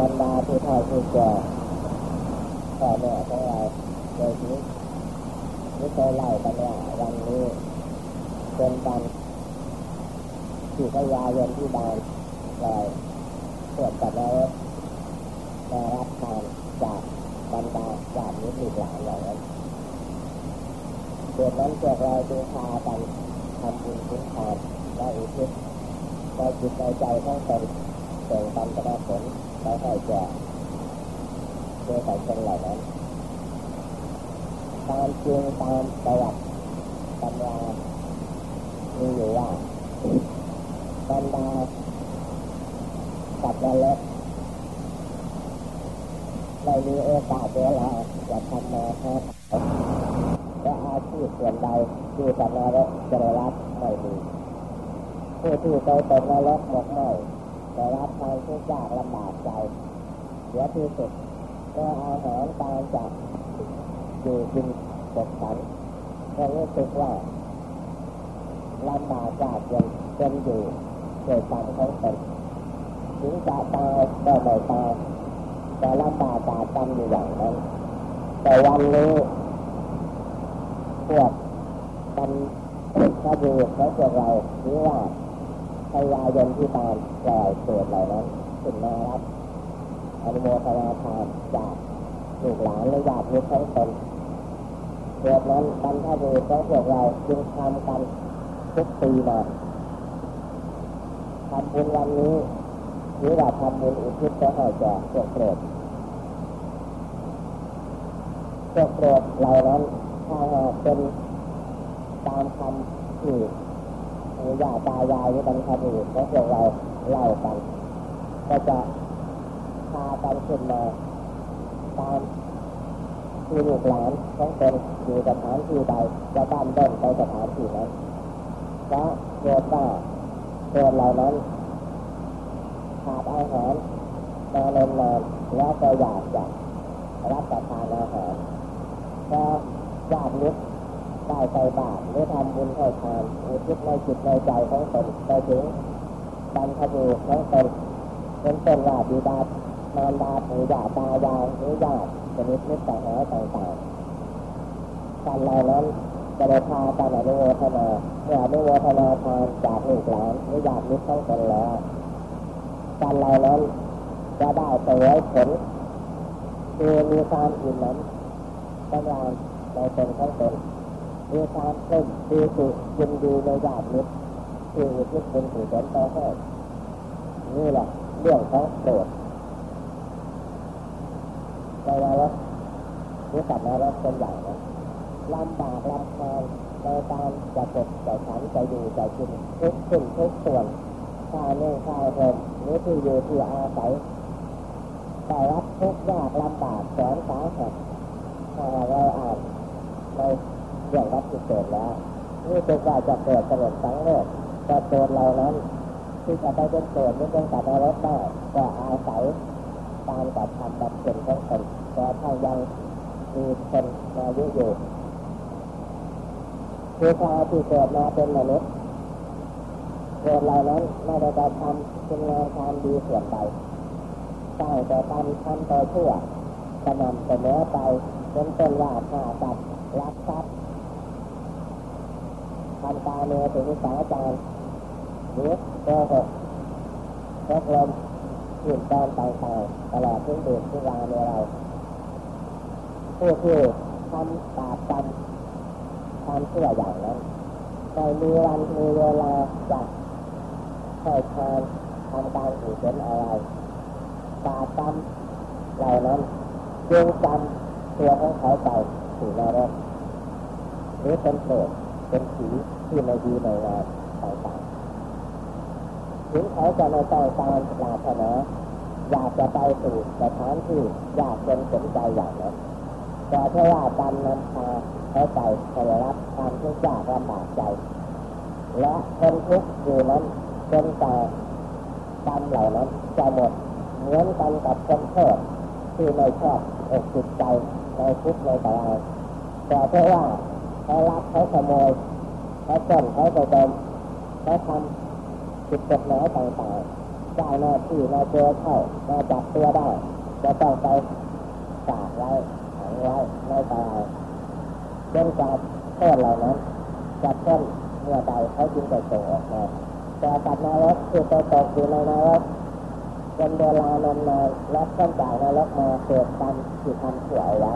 บรรดาผู้เฒ่าผู้แก่พ่อแม่ของเราโดยที่ไม่เคยเล่ากันว่าวันนี้เป็นวันที่พยายนที่บานลอยตรวจกับแล้วมารับทานจากบรรดาญาติมิตรหลานอย่างนั้นเดือนนั้นพวกเราจึงพากันทำบุญคุ้มทานและอุทิศในจิตในใจของตนส่งตามกระผล ไปให้แก่โดยสายชนเหล่านั้นตามจริงตามประวัติตำรามีอยู่ว่าบรรดาสัตว์นรกไม่มีโอกาสเวลาจะทำมาแค้และอาชีพส่วนใดที่สัตว์นรกจะได้รับไม่มีผู้ที่เคยเป็นนรกหมดไม่ ได้รับความทุกข์ยากลำบากใจเสียที่สุดเมื่ออาหารตามจากอยู่กินกดสันก็รู้สึกว่าลำบากยากเย็นจนอยู่โดยการของตนถึงจะตายก็ไม่ตายแต่ลำบากตาจำอยู่อย่างนั้นแต่วันนี้พวกกันถ้าอยู่แล้วพวกเราหรือว่า ยายนที่ตามปล่อยเกิดเหล่านั้นขึ้นมารับอนุโมทนาทานจากลูกหลานและญาติมิตรทั้งตนเกิดนั้นบรรพบุรุษของพวกเราจึงทำกันทุกปีมาทำบุญวันนี้หรือว่าทำบุญอุทิศจะให้แก่พวกโปรดพวกโปรดเหล่านั้นถ้าเป็นตามคำที่ ปู่ย่าตายายหรือบรรพบุรุษของพวกเราเล่ากัน ก็จะพากันขึ้นมาตามที่ลูกหลานของตนอยู่สถานที่ใดจะบ้านเดินไปสถานที่นั้นเพราะเกิดว่าตัวเหล่านั้นขาดอาหารมานานนแล้วก็อยากจะรับประทานอาหารพอญาติมิตร ได้ไปบาตรหรือทำบุญให้ทานอุทิศในจิตในใจของตนไปถึงบรรพบุรุษของตนเป็นต้นว่าบิดามารดาปู่ย่าตายายหรือญาติชนิดมิตรสหายต่างๆการเหล่านั้นจะได้พาการอนุโมทนาเมื่ออนุโมทนาทานจากลูกหลานหรือญาติมิตรทั้งตนแล้วการเหล่านั้นจะได้เสวยผลคือมีความอิ่มน้ำกำลังในตนของตน มีความเพิ่มดีสุยินดีในญาติมิตรที่อุทิศเป็นผู้สนต่อให้นี่แหละเรื่องของโปรดในนรกหรือสัตว์นรกเป็นอย่างนั้นลำบากลำคาญในการจะเก็บจะฉันจะอยู่จะกินทุกสิ่งทุกส่วนข้าวนึ่งข้าวเพิ่มหรือที่อยู่ที่อาศัยแต่รับทุกยากลำบากแสนสาหัสถ้าเราอ่านใน เรื่องรับที่เกิดแล้วนี่เป็นว่าจะเกิดสลดสังเวชแต่ตัวเรานั้นที่จะไปเป็นเกิดหรือเป็นสัตว์นรกได้ก็อาศัยการกระทำบำเพ็ญของตนแต่ถ้ายังมีคนมายุอยู่คือชาวที่เกิดมาเป็นมนุษย์เกิดเหล่านั้นไม่ได้กระทำเป็นงานทำดีส่วนใดสร้างแต่ทำทำแต่ชั่วกระนำเสมอไปเป็นต้นว่าฆ่าตัดรักทรัพย์ ทำตาเนื้อถึงสาจารหรือโกหกรบลมอื่นตอนต่างๆตลอดทุกเดือนทุกวันในเราผู้ที่ทำบาปกรรมทำเชื่ออย่างนั้นในมีวันมีเวลาจะให้ทานทำการอุศลอะไรบาปกรรมเหล่านั้นจึงจำตัวของเขาไปสู่นรกหรือเป็นเปรตเป็นผี ที่ไม่ดีในงานต่างๆถึงเขาจะในต้องการปรารถนาอยากจะไปสู่สถานที่อยากเป็นสนใจอย่างนั้นแต่เพราะว่าการนำพาเขาไปไปรับความทุกข์ยากลำบากใจ และคนทุกข์อยู่นั้นเป็นแต่กรรมเหล่านั้นจะหมดเหมือนกันกับคนโทษที่ไม่ชอบอกจิตใจในทุกข์ในตารางแต่เพราะว่าเขาลักเขาขโมย เขาต้นเขาไปเดิมเขาทำผิดกฎหมายต่างๆได้หน้าที่มาเจอเข้ามาจับตัวได้จะต้องไปฝากไว้ขังไว้ในตายจนกว่าโทษเหล่านั้นจะเพ้นเมื่อใดเขาจึงจะส่งออกมาแต่ตัดนรกคือไปตกอยู่ในนรกเป็นเวลานานๆและต้นจากนรกมาเกิดกรรมที่ทำชั่วเอาไว้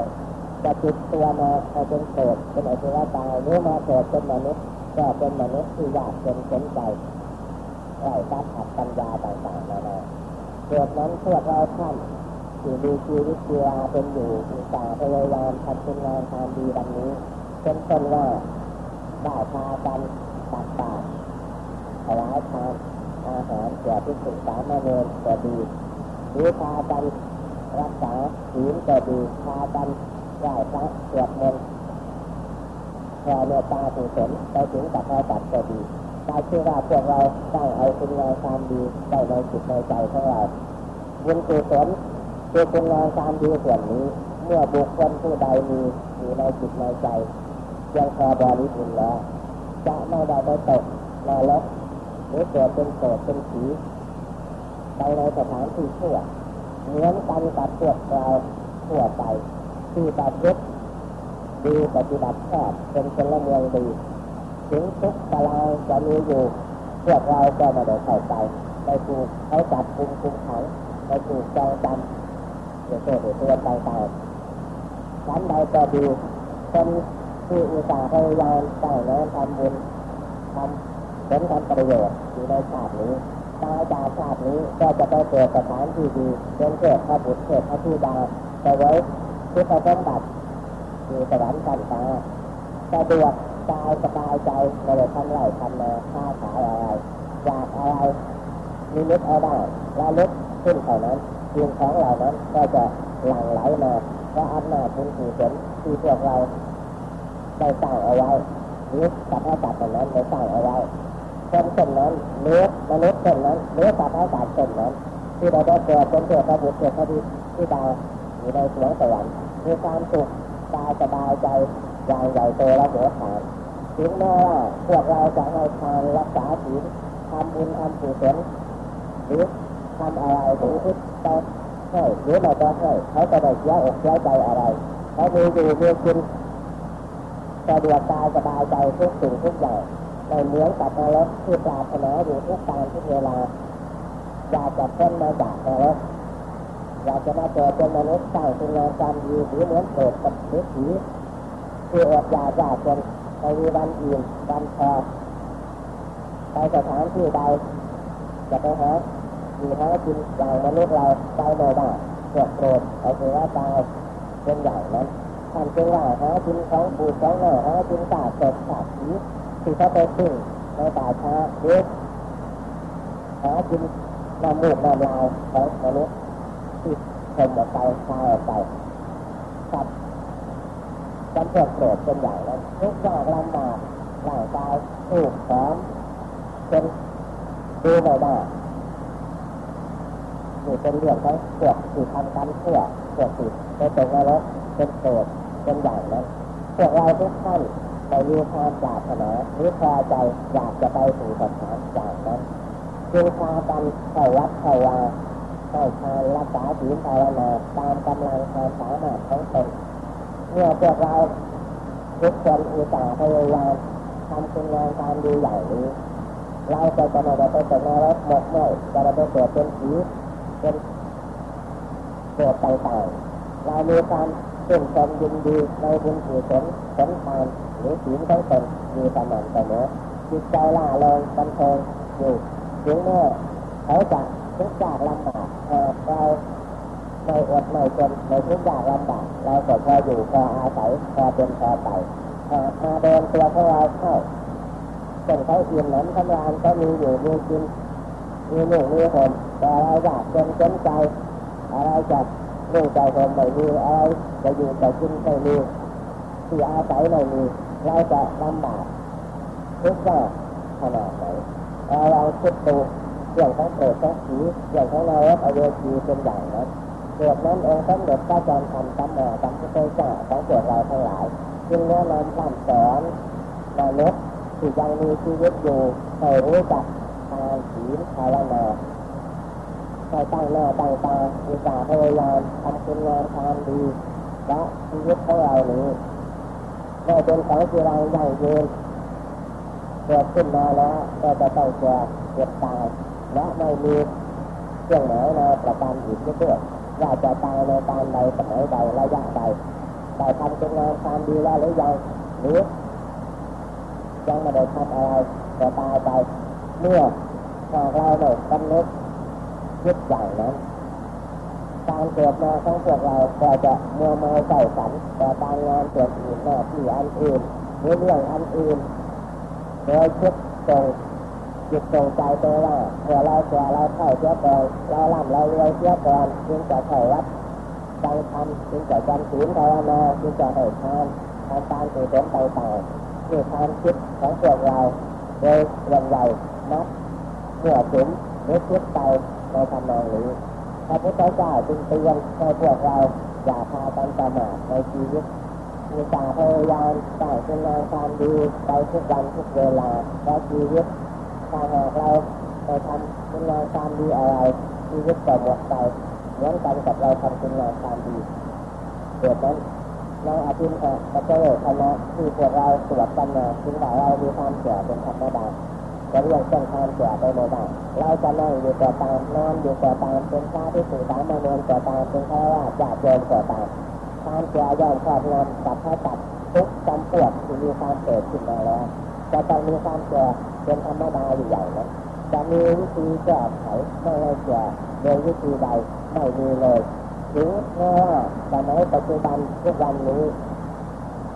จะติดตัวมาเอาเป็นเกิดเป็นอสุรกายหรือมาเกิดเป็นมนุษย์ ก็เป็นมนุษย์ที่ยากจนเข็นใจไร้ทรัพย์ขัดปัญญาต่างๆนานาเกิดนั้นพวกเราท่านที่มีชีวิตชีวาเป็นอยู่มีตาพยายามทำคุณงานทำดีดังนี้เป็นต้นว่าได้พากันตัดบาตรถวายทานอาหารแก่ที่ศึกษามาเรียนก็ดีหรือพากันรักษาศีลก็ดีพากันไหว้พระสวดมนต์ แผ่เมตตาสุศลไปถึงกับพระตัดก็ดีได้ชื่อว่าพวกเราได้เอาคุณงามความดีได้ในจิตในใจของเราบุญกุศลคือคุณงามความดีส่วนนี้ เมื่อบุคคลผู้ใดมีอยู่ในจิตในใจยังพอบริบูรณ์แล้วจะไม่ได้ไปตกนรกหรือเกิดเป็นโสดเป็นผีไปในสถานที่ชั่วเหมือนกันกับพวกเราทั่วไปที่ปฏิบัติ ดีปฏิบัติชอบเป็นคนละเมืองดี ถึงทุกตารางจะมีอยู่พวกเราก็ไม่ได้เข้าใจไปถูกเขาจับคุมคุมขังไปถูกจองจำเดี๋ยวโทษเดี๋ยวตัวต่างๆชั้นใดก็ดีคนที่อุตส่าห์พยายามสร้างน้ำทำบุญทำผลทำประโยชน์อยู่ในชาตินี้ตายจากชาตินี้ก็จะไปเกิดสถานที่ดีเป็นเทพพระบุตรเทพพระธิดาไปไว้ที่ประสมบัติ อยู่สวรรค์กันตาสะดวกกายสบายใจไม่ได้ทำไรทำนาค้าขายอะไรอยากอะไรมีนึกเอาได้ละลึกขึ้นเท่านั้นเพียงของเหล่านั้นก็จะหลั่งไหลมาเพราะอำนาจบุญกุศลที่พวกเราได้สร้างเอาไว้หรือสัตว์สัตว์เท่านั้นได้สร้างเอาไว้คนเช่นนั้นหรือมนุษย์เช่นนั้นหรือสัตว์สัตว์เช่นนั้น ที่เราได้เกิดเป็นเทพบุตรเทพธิดาอยู่ในสวงสวรรค์มีความสุข กายสบายใจอย่างใหญ่โตและโหดหานถึงแม้ว่าพวกเราจะให้ทานรักษาศีลทำบุญทำกุศลหรือทำอะไรหรือพุทธให้หรือไม่ต้องให้เขาจะได้เสียอกเสียใจอะไรเขามีอยู่มีกินสะดวกกายสบายใจทุกสิ่งทุกอย่างในเหมือนกับนรกที่ปรารถนาอยู่ทุกการทุกเวลาอยากจะพ้นมาจากนรก อยากจะมาเกิดเป็นมนุษย์สร้างคุณงามความดีหรือเหมือนเกิดกับหรือผีที่อดอยากยากจนไปมีวันอิ่มวันพอไปสถานที่ใดจะไปหาอยู่หากินอย่างมนุษย์เราไปไม่ได้เกิดโกรธไปถือว่าตายเป็นอย่างนั้นท่านจึงว่าหากินของปูดของหน้าหากินตาเสดตาผีที่เขาไปซึ่งในป่าช้าหรือหากินน้ำมูกน้ำลายของมนุษย์ ที่ทมออกไปคลายออกไปครับจำพวกโกรธเป็นอย่างนั้นทุกข์ยากลำบากร่างกายถูกหอมเป็นดูไม่ได้นี่เป็นเรื่องของพวกที่ทำกรรมชั่วพวกที่ไปตกนรกเป็นโกรธเป็นอย่างนั้นพวกเราทุกท่านไม่มีความปรารถนาหรือพอใจอยากจะไปสู่สถานอย่างนั้นจึงพากันเข้าวัดเข้าวา ให้ทานรักษาศีลภาวนาตามกำลังความสามารถของตนเมื่อพวกเราทุกคนอุตส่าห์พยายามทำคุณงานตามดีอย่างนี้เราจะจะม่ได้ไปตกนรกหมกไหมจะได้ไปเกิดเป็นผีเป็นเกิดต่างๆเรามีความชื่นชมยินดีในบุญกุศลผลทานหรือศีลของตนมีสม่ำเสมอจิตใจล่าเริงบันเทิงอยู่ถึงแม้เขาจะทุกข์ยากลำบาก หาเราไม่อดไม่จนไม่ทุกข์ยากลำบากเราก็พออยู่พออาศัยพอเป็นพอไปมาเดินตัวของเราเข้าเป็นเขาอิ่มน้ำทำรานก็มีอยู่มีกินมีหนุ่งมีห่มแต่เราอยากจนจนใจอะไรจะรุ่งใจห่มไม่มีอะไรจะอยู่จะกินไม่มีที่อาศัยไม่มีเราจะลำบากทุกข์ยากขนาดไหนเราลองคิดดู รื่องของเปรตของผีเรื่องของนรกอเวจีเป็นอย่างนั้นเกิดนั้นองค์สมเด็จพระจอมพันธัมมาสัมพุทธเจ้าของพวกเราทั้งหลายจึงแนะนำคำสอนมนุษย์ที่ยังมีชีวิตอยู่ให้รู้จักทานศีลภาวนาให้ตั้งหน้าตั้งตาอุตส่าห์พยายามทำคุณงามความดีและชีวิตของเรานี้ได้เป็นของที่เรายั่งยืนเกิดขึ้นมาแล้วก็จะต้องแก่เจ็บตาย และไม่มีเครื่องหมายในประการอีกด้วยว่าจะตายในการใดสมัยใดระยะใดได้ทำคุณงามความดีแล้วหรือยังหรือยังไม่ได้ทำอะไรแต่ตายไปเมื่อหากเราไม่กำหนดยึดอย่างนั้นการเกิดมาของพวกเราก็จะมัวเมาใส่สันแต่การงานส่วนอื่นหน้าที่อันอื่นหรือเรื่องอันอื่นโดยคิดตรง จิตตรงใจไปว่าเมื่อเราแก่เราเข้าเสียก่อนเราล่ำเรารวยเสียก่อนจึงจะเข้าวัดจังทำจึงจะจำศีลภาวนาจึงจะให้ทานทำการกุศลต่างๆนี่ความคิดของพวกเราโดยส่วนใหญ่นับเมื่อถึงหรือคิดไปในทำนองนี้พระพุทธเจ้าจึงเตือนให้พวกเราอย่าพากันประมาทในชีวิตมีตาพยายามสร้างคุณงามความดีไปทุกวันทุกเวลาเพราะชีวิต ถ้าหากเราไปทำคุณงามความดีอะไรชีวิตก็หมดไปเหมือนกันกับเราทำคุณงามความดีเกิดนั้นในอาทิตย์พระเจ้าคณะที่พวกเราสวดกันมาถึงว่เรามีความเสียเป็นธรรมดาจะเรื่องเส้นทางเสียไปไม่ได้เราจะนั่งอยู่ต่อตามนอนอยู่ต่อตามเป็นพระที่สื่อสารมาเรียนต่อตามเป็นฆราวาสญาติโยมแต่อตามความเสียย่อมครอบงำกับพระตัดทุกจำพวกที่มีความเกิดขึ้นมาแล้ว จะต้องมีความเสียเป็นธรรมดาอยู่อย่างนั้นจะมีวิธีแก้ไขไม่ให้เสียโดยวิธีใดไม่มีเลยถึงแม้ว่าสมัยปัจจุบันทุกวันนี้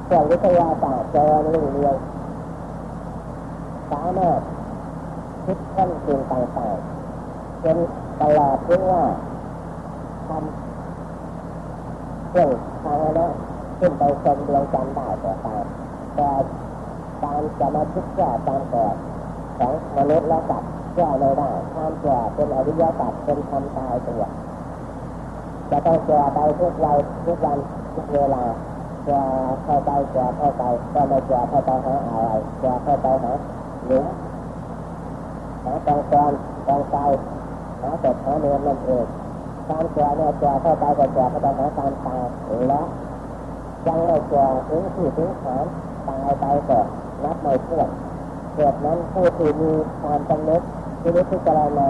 เครื่องวิทยาศาสตร์เจริญรุ่งเรืองสามารถคิดค้นสิ่งต่างๆจนตลอดถึงว่าทำเครื่องทางนะขึ้นไปชมดวงจันทร์ได้แต่ตามแต่ การจะมาคิดแก้การเกิดของมนุษย์และสัตว์แก้ไม่ได้ความแก่เป็นอริยสัจเป็นธรรมตายตัวจะต้องแก่ไปทุกวัยทุกวันทุกเวลาแก่เข้าไปแก่เข้าไปก็ไม่แก่เข้าไปหาอะไรแก่เข้าไปหาหลุมหากองกรกองใจหาแต่หาเนื้อนั่นเองการแก่เนี่ยแก่เข้าไปก็แก่เข้าไปหาการตายและยังไม่แก่ถึงที่ถึงฐานตายไปก็นั บไม่ถ้วนเหตุนั้นผู้ที่มีความจำนึกที่รู้พิจารณา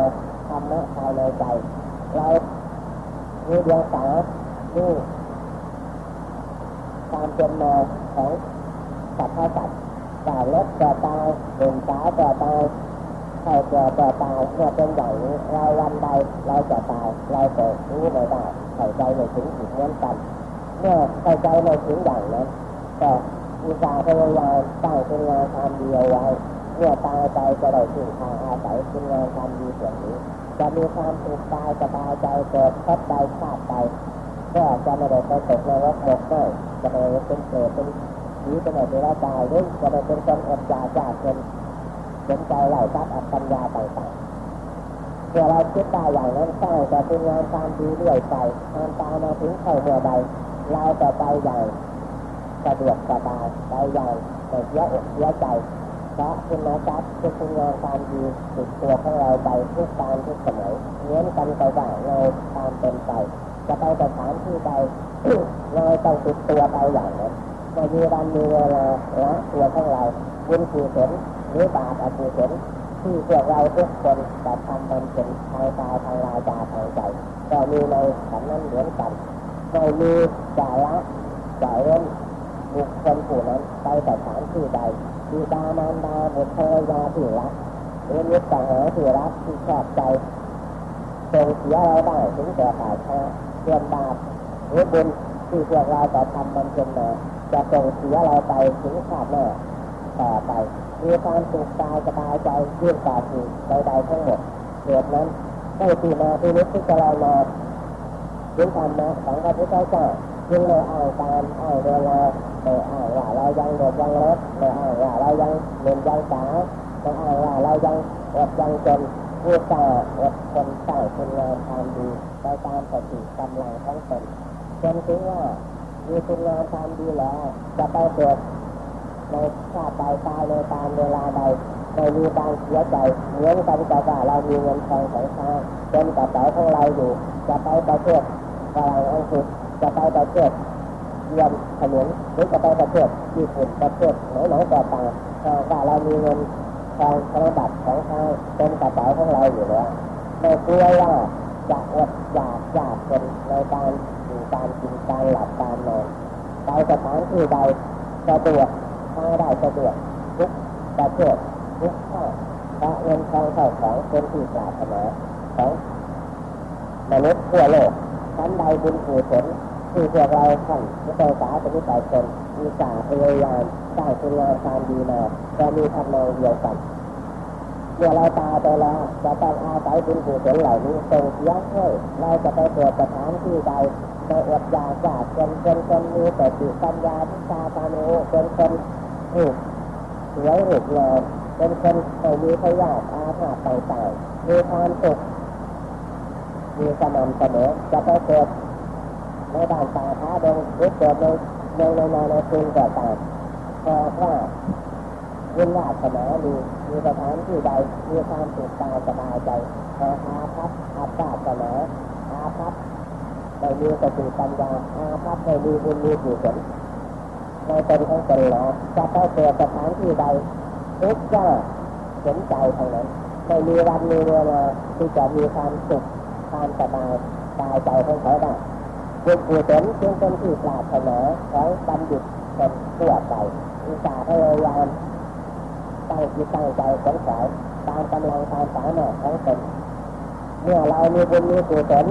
ธรรมะภายในใจ เรามีดวงตานี่ความเป็นมาของสัตว์สัตว์แต่เล็กแต่ตายเด่นสาวแต่ตายใครแก่แต่ตายเมื่อเป็นอย่างนี้เราวันใดเราจะตายเราจะรู้ไม่ได้ใส่ใจไม่ถึงอีกเหมือนกันเมื่อใส่ใจไม่ถึงอย่างนั้นก็ อุตส่าห์พยายามสร้งคุณงามความดีเอาไว้เมื่อตายไปจะได้ถึงทางอาศัยคุณงามความดีส่วนนี้ จะมีความสุขกายสบายใจเกิดพบใจชาติใจก็จะไม่ได้ไปตกในวัฏหมกไหมจะไม่ได้เป็นเกิดเป็นผีจะไม่ได้ร่ายหรือจะไม่เป็นคนอดอยากยากจนสนใจเหล่าทรัพย์อัปัญญาต่างๆเมื่อเราคิดได้อย่างนั้นสร้างแต่คุณงามความดีเรื่อยไปทำตามมาถึงเข้าเมื่อใดเราจะไปอย่าง สะดวกสบายไปอย่างไม่เสียอกเสียใจเพราะคุณนะทรัพย์คือคุณงามความดีติดตัวของเราไปทุกการทุกสมัยเน้นกันไปได้ในตามเป็นไปจะไปสถานที่ใดเราต้องติดตัวไปอย่างนั้นไม่มีวันมีเวลาละตัวของเราบุญกุศลหรือบาปอกุศลที่พวกเราทุกคนจะทำมันเป็นทางกายทางวาจาทางใจก็มีในขันนั้นเหมือนกันไม่มีจาระจ่ายเงิน บุคคลผู้นั้นไปสถานที่ใดบิดามารดาบุตรภรรยาที่รักหรือมิตรสหายที่รักที่ชอบใจทรงเสียเราได้ถึงแก่ตายแท้เรื่องบาปหรือบุญที่พวกเราจะทำมันเป็นมาจะส่งเสียเราไปถึงชาติหน้าต่อไปมีความสุขกายสบายใจยื่นกาสิ่งใดๆทั้งหมดเหตุนั้นได้ที่มาที่นิพพิจารณาถึงธรรมะของพระพุทธเจ้าจึงเลยอ่าการอ่านเวลา เลยอ่านว่าเรายังเด็กยังเล็กเลยอ่านว่าเรายังเรียนยังสาวเลยอ่านว่าเรายังอดยังจนผู้ตาอดคนใส่คุณงามความดีไปตามสติกำลังทั้งตนจนถึงว่ามีคุณงามความดีแล้วจะไปเกิดในชาติใดตายในตามเวลาใดไม่มีการเสียใจเหมือนกันกับว่าเรามีเงินทองของข้างเป็นกระเป๋าของเราอยู่ จะไปประเทศฝรั่งอังกฤษจะไปประเทศ เยียนขนุนหรือจะไปประเทศญี่ปุ่นประเทศไหนไหนก็ต่ามว่าเรามีเงินทองธนบัตรของข้างเป็นกระเป๋าของเราอยู่แล้วไม่กลัวว่าจะอดอยากยากจนในการอยู่การกินการหลับการนอนไปสถานที่ใดสะดวกทางได้สะดวกทุกประเทศทุกชาติพระเงินทองเข้าของเป็นที่ปรารถนาของมนุษย์ทั่วโลกชั้นใดบุญกุศล ที่พวกเราท่านผู้ใจสาธุใจชนมีสาพยายามสร้างคุณงามความดีมาจะมีทำนองเดียวกันเมื่อเราตายไปแล้วจะต้องอาศัยบุญกุศลเหล่านี้ส่งเสียให้เราจะไปเกิดสถานที่ใดในอดอยากจากเป็นเป็นคนมีแต่จิปัญญาทิฏฐาตาโนเป็นคนรูปสวยรูปงามเป็นคนไม่มีพยาธิอาฆาตต่างๆมีความสุขมีสม่ำเสมอจะไปเกิด ในด่านตาท้าดงหรือเกิดในในในในในคืนก็ตามเพราะว่ายินวาสนามีมีสถานที่ใดมีความสุขตาสบายใจพออาภัพอาปาสนาอาภัพไม่มีสติปัญญาอาภัพไม่มีบุญมีกุศลในตนของตนแล้วจะไปเกิดสถานที่ใดทุกข์ยากเห็นใจทางนั้นไม่มีวันมีเวลาที่จะมีความสุขความสบายกายใจของเขาได้ บุญกุศลจึงเป็นที่ปรารถนาของบัณฑิตคนทั่วไปอุตส่าห์พยายามตั้งจิตตั้งใจสนใจตามกำลังตามสามารถของตนเมื่อเรามีบุญมีกุศล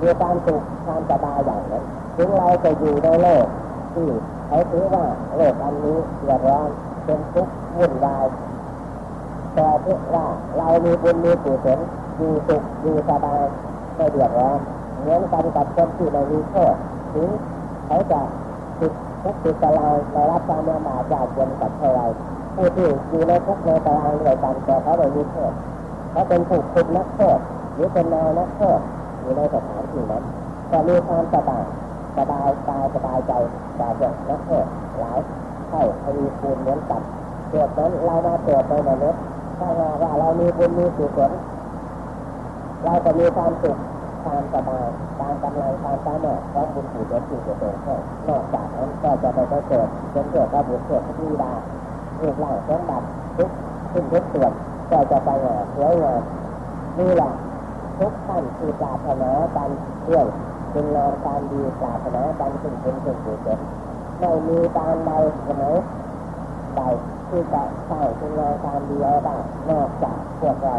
มีความสุขความสบายอย่างนั้นถึงเราจะอยู่ในโลกที่เขาถือว่าโลกอันนี้เดือดร้อนเป็นทุกข์วุ่นวายแต่เพื่ว่าเรามีบุญมีกุศลอยู่สุขอยู่สบายไม่เดือดร้อน เหมือนกันกับคนที่ไม่มีโทษถึงเขาจะติดทุกติดตารางในรับการเมื่อมาจากเย็นกับเท่าไรผู้ที่อยู่ในทุกในตารางด้วยกันแต่เขาไม่มีโทษเขาเป็นผู้คุมนักโทษหรือเป็นนายนักโทษอยู่ในสถานที่นั้นก็มีความสบายสบายกายสบายใจจากเด็กนักโทษหลายเท่าทวีคูณเหมือนกันเกิดนั้นเรามาเกิดในมนุษย์ถ้าว่าเรามีบุญมีกุศลเราจะมีความสุข ความสบายการกำลังความสามารถของบุญกุศลที่จะเกิดขึ้นอกจากนั้นก็จะไปเกิดเป็นเกิดพระบุตรเกิดพระธิดารูปร่างสมบัติทุกขึ้นทุกส่วนก็จะไปงานสวยงามนี่แหละทุกท่านคือปรารถนาการเรื่องเป็นงานการดีปรารถนาการถึงเป็นสิ่งกุศลไม่มีการใดสมัยใดที่จะสร้างเป็นงานการดีเอาได้นอกจากพวกเรา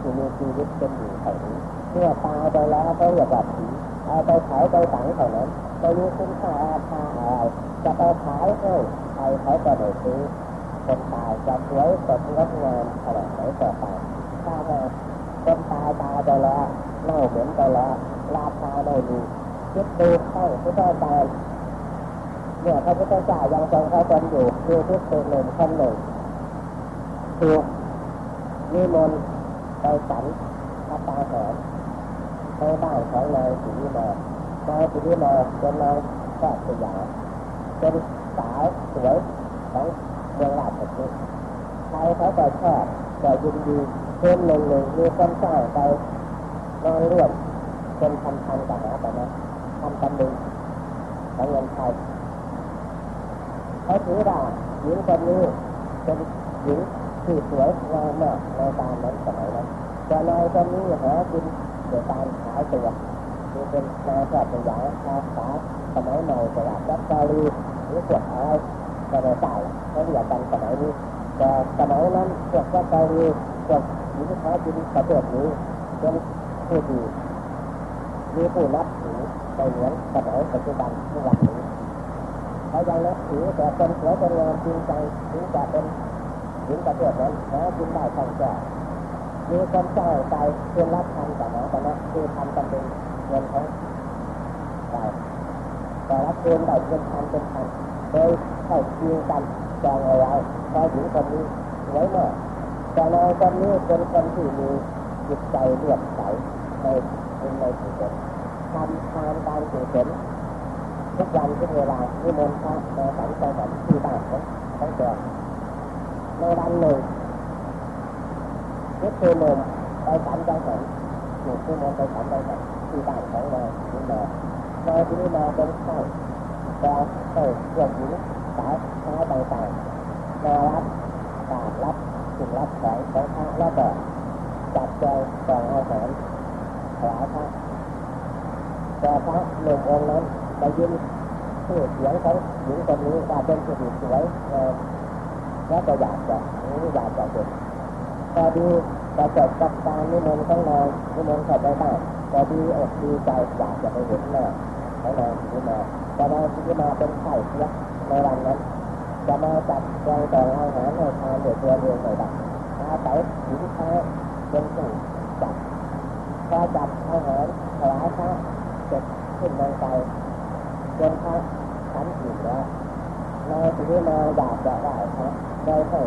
ที่มีชีวิตเป็นอยู่เท่านี้ เมื่อตายไปแล้วก็เรียกว่าผีเอาไปขายไปฝังเท่านั้นไม่มีคุณค่าอาภาอะไรจะไปขายให้ใครเขาจะไม่ซื้อคนตายจะสวยสดงดงามขนาดไหนก็ตามถ้าว่าคนตายตายไปแล้วเน่าเหม็นไปแล้วราคาไม่มีคิดดูให้พุทธเจ้าเนี่ยพระพุทธเจ้ายังทรงพระชนอยู่คือทุกตัวหนึ่งคนหนึ่งถูกนิมนต์ไปฉันพระตาหาร ในบ้านของนายศรีมานายศรีมาเป็นนางแพทย์สยามเป็นสาวสวยของเมืองราชบุรีใครเขาก็ชอบก็ยินดีเพิ่มหนึ่งหนึ่งมีคนสร้างไปนอนเลื่อนเป็นพันพันกับหาแต่นะพันตำลึงของเงินไทยเขาถือว่าหญิงคนนี้เป็นหญิงที่สวยงามมากในตามนั้นสมัยนั้นแต่นายคนนี้หากิน โดยการขายตัวคือเป็นนายแพทย์ยามภาษาสมัยใหม่สลับยักษ์กาลีหรือพวกอะไรก็ไม่ใช่เขาเรียกกันสมัยนี้แต่สมัยนั้นพวกยักษ์กาลีพวกหญิงหากินประเภทนี้เป็นผู้ดีมีผู้นับถือในเหมือนสมัยปัจจุบันทุกวันนี้เขายังนับถือแต่คนสวยคนงามจริงใจถึงจะเป็นหญิงประเภทนั้นหากินได้คล่องแคล่ มีคนจ้างไปเพื่อรับทำกับหาแต่นะคือทำกันเป็นเงินของเราแต่ละคนได้เป็นพันเป็นพันโดยเข้าคิวกันจองเอาไว้พอหญิงคนนี้สวยมากแต่นายคนนี้เป็นคนที่มีจิตใจเลื่อดใสในในกุศลทำทานการกุศลทุกวันทุกเวลาที่มนต์พระมาสังสรรค์ที่บ้านของตั้งแต่ในวันหนึ่ง นี่คือนมไปสันจังหันหนุ่มคือมนไปสันจังหันที่บ้านของนายที่มาในที่นี้มาเป็นไข้แต่เออเรื่องหญิงสาวชายต่างๆมารับการับสิ่งรับของของพระแล้วก็จัดแจงกล่งอาหารถวายพระแต่พระหนุ่มองค์นั้นไปยินชื่อเสียงของหญิงคนนี้ว่าเป็นผู้สวยงามแล้วก็อยากจะอยากจะเป็นพอดี จะเกิดกับการนิมนต์ของในนิมนต์เข้าไปบ้านพอดีอกดีใจอยากจะไปเห็นหน้าของนายที่มาแต่นายที่มาเป็นไข้เสียในวันนั้นจะมาจัดแจงต่งอาหารให้ทานโดยตัวเองหน่อยบ้างอาศัยหญิงแท้เป็นผู้จัดพอจัดอาหารถวายพระเสร็จขึ้นลงไปจนพระฉันอิ่มแล้วนายที่มาอยากจะได้พระได้ให้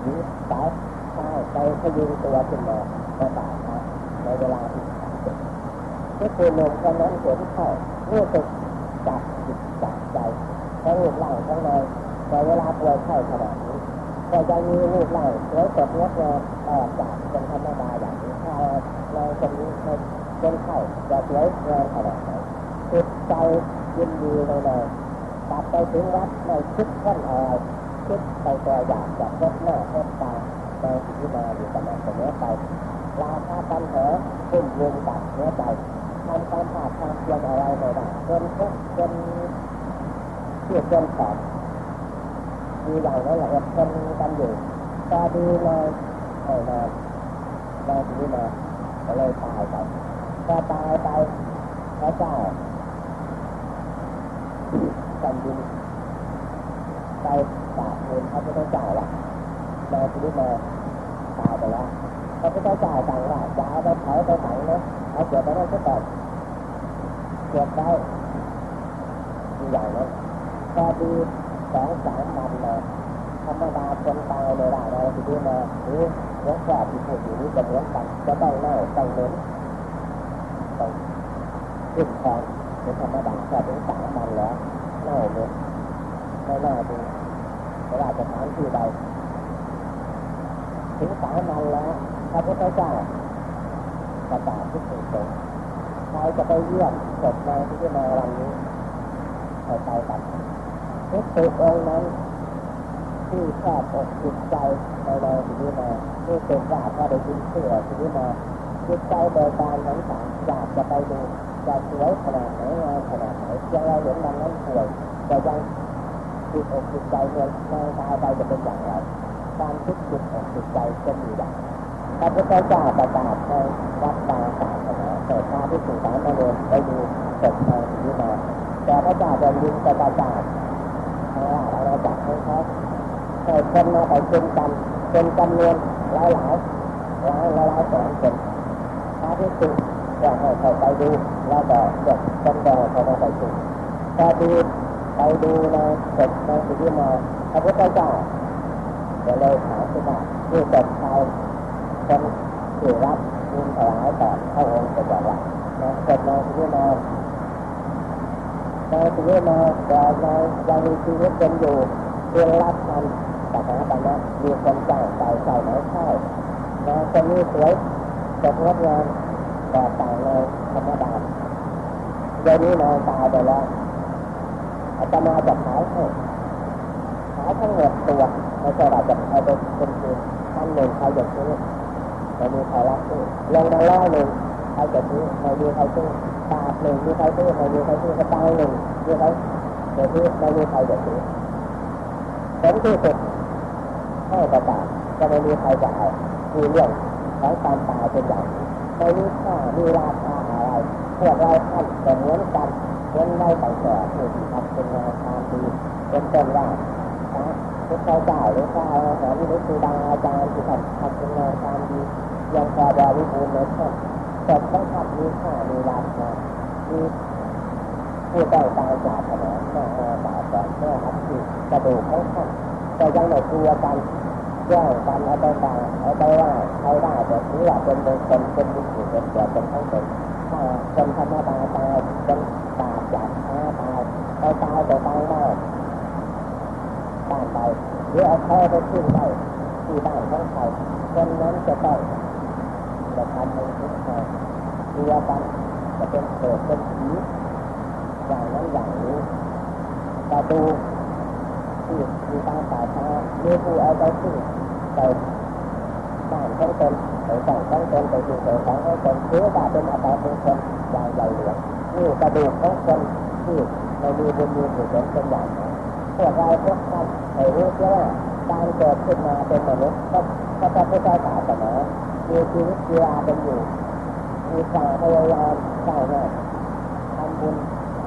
หญิงสาว ชายไปพยุงตัวขึ้นมาในบาทพระในเวลาที่ที่คือลมคนนั้นเห็นเข้ารู้สึกจับจิตจับใจทั้งรูปร่างทั้งในแต่เวลาป่วยไข้าขนาดนี้ก็จะมีรูปร่างสวยสดงดงามแตกจากเป็นธรรมดาอย่างนี้ถ้าในคนนี้เป็นไข้าจะสวยงามขนาดไหนจิตใจยินดีในในกลับไปถึงวัดในคิดขั้นอะไรคิดไปตัวอยากจะพบหน้าพบตา ในสิ่งที่มาอยู่สม่ำเสมอไปลาคาปัญหาขึ้นรวมกับเนื้อใจทำความขาดความเพียรอะไรไม่ได้จนทุกจนเสียจนขอบมีอย่างนั้นแหละอดทนกันอยู่พอดีเลยไอ้นานนานทีนี้มาก็เลยตายไปพอตายไปพระเจ้ากันดินไปกราบทูลพระพุทธเจ้าละ นานทีนี้มาตายไปแล้วพระพุทธเจ้าสั่งว่าจะเอาไปเผาไปฝังนะเอาเก็บไปนั่นก็ก่อนเก็บได้มีอย่างนั้นพอดีสองสามวันมาธรรมดาคนตายในร่างเราที่ดูมาหรือหลวงพ่อที่พูดอยู่นี้จะเหมือนกันจะต้องเน่าต้องเหม็นต้องขึ้นคอนเป็นธรรมดาแค่ถึงสามวันแล้วเน่าเหม็นไม่น่าดูเวลาจะถามที่ใด ถึงสามวันแล้วพระพุทธเจ้าประกาศที่สุดงใครจะไปเยี่ยมศพนายที่มาวันนี้ไปไปกันทุกตัวองนั้นที่ชอบอกจิตใจในในที่นี้มาที่เป็นว่าพอได้ยินเชื่อที่นี้มาจิตใจโดยกบารทั้งสามอยากจะไปดูจะสวยขนาดไหนงามขนาดไหนยังเราเห็นมันนั้นสวยแต่ยังจิตอกจิตใจเมื่อนางตายไปจะเป็นอย่างไร การคิดจิตอกจิตใจจะมีอย่างพระพุทธเจ้าประกาศในวัดตาศาสนาเปิดพาที่สื่อสารมาเลยไปดูศพในที่นี้มาแต่พระเจ้าจะยินจะประกาศว่าเราจับให้เขาให้คนมาไปชุมกันเป็นจำนวนหลายหลายหลายหลายแสนคนพระที่สุดจะให้เขาไปดูแล้วก็เด็กคนแดงเขาไปดูพอดีไปดูในศพในสิ่งที่มาพระพุทธเจ้า ก็เลยถามว่าที่ศพใครคนที่รับบุญถวายต่อพระองค์จะบอกว่านศพในสิ่งที่มาในสิ่งที่มาแต่ในยังมีชีวิตเป็นอยู่เพียงรับทำสถาบันนะมีคนจ้างไปใส่ไหนเข้านะคนนี้สวยสดงดงามแต่ต่างในธรรมดาเดี๋ยวนี้นอนตายไปแล้วอาตมาจะขายให้ขายทั้งหมดตัว ไม่ใช่ว่าจะเอาไปเป็นคืนท่านหนึ่งใครจะซื้อไม่มีใครรับซื้อลงมาล่อหนึ่งใครจะซื้อไม่มีใครซื้อบาทหนึ่งมีใครซื้อไม่มีใครซื้อกระตังหนึ่งมีใครจะซื้อไม่มีใครจะซื้อผลที่สุดให้ประกาศก็ไม่มีใครจะเอาคือเรื่องของการตายเป็นอย่างนี้ไม่มีค่ามีราคาอะไรพวกเราท่านแต่เหมือนกันเช่นได้แต่แต่ผู้ที่ทำเป็นงานทานดีเป็นต้นว่า พระเจ้าหรือพระอรหันต์หรือครูบาอาจารย์ที่ทำทำเป็นงานทานดียังพอบริบูรณ์ในท่านแต่ต้องทำมีค่ามีราคามีผู้ได้ตายจากถนนแม่อาบาดแดดแม่อัฐิกระดูกของท่านแต่ยังไม่กลัวกันแย่งกันเอาไปด่าเอาไปว่าใครได้แต่ถือว่าเป็นเป็นคนเป็นบุญเป็นเกิดเป็นทั้งเป็นถ้าคนธรรมดาตายเป็นบาปจากท้าตายไปตายแต่ตายได้ บ้านใดหรือเอาแพ้ไปขึ้นได้ที่บ้านของใครคนนั้นจะต้องจะทำให้ทุกคนเดียวกันจะเป็นเกิดเป็นผีอย่างนั้นอย่างนี้แต่ดูที่มีตามป่าช้ามีผู้เอาไปขึ้นไปบ้านของตนไปสั่งของตนไปดูไปของของตนหรือว่าเป็นอาตาเป็นคนอย่างใหญ่หลวงนี่กระดูกของคนที่ไม่มีบุญมีกุศลเป็นอย่างนั้ พวกเราพวกท่านให้รู้เสียว่าการเกิดขึ้นมาเป็นมนุษย์ก็ก็จะพุทธศาสนามีชีวิตชีวาเป็นอยู่ มีความพยายามสร้างงานทำบุญ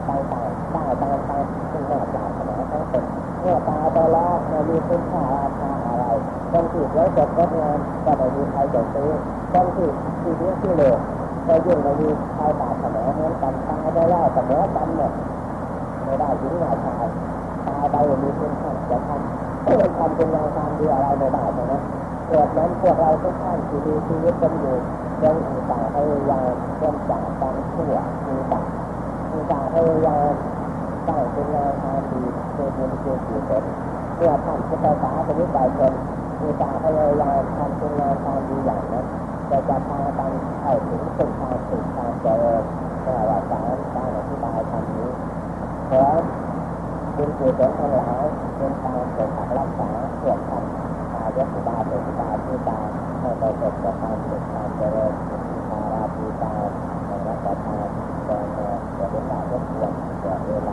ต่างๆได้ตามตามที่หน้าศาสนาทั้งเป็นเมื่อตายไปแล้วไม่มีคุณค่าราคาอะไรคนที่ไว้จดงดงามก็ไม่มีใครจะซื้อคนที่ที่เลี้ยงที่เหลือก็ยิ่งไม่มีใครปรารถนาเหมือนกันตายไปแล้วเสมอกันหมดไม่ได้หญิงหน้าชาย ตายไปมีคุณค่าจะทำทำเป็นงานความดีอะไรไม่ได้ใช่ไหมเกิดนั้นพวกเราทุกท่านที่มีชีวิตเป็นอยู่ยังอุตส่าห์พยายามเริ่มจากการชั่วอุตส่าห์อุตส่าห์พยายามสร้างคุณงามความดีคือบุญคือกุศลเพื่อท่านพุทธศาสนิกชนอุตส่าห์พยายามทำคุณงามความดีอย่างนั้นจะจะพากันเข้าถึงเส้นทางสู่ความเจริญแต่ว่าสารการอธิบายคำนี้ขอ บุญกุศลทั้งหลายเป็นการปกปักรักษาเพื่อทนอายุสุบาสุบาสุบาให้ประสบกับความสุขความเจริญมาราภูตาในรัชกาลแต่แต่เวลาก็ควรแต่เวลา